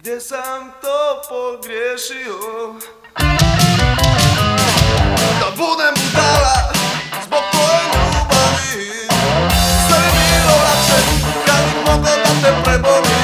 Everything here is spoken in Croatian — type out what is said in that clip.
Gdje sam to pogriješio. Da budem budala Zbog tvoje ljubavi. Sve bi bilo lakše Kad bi mogao da te prebolim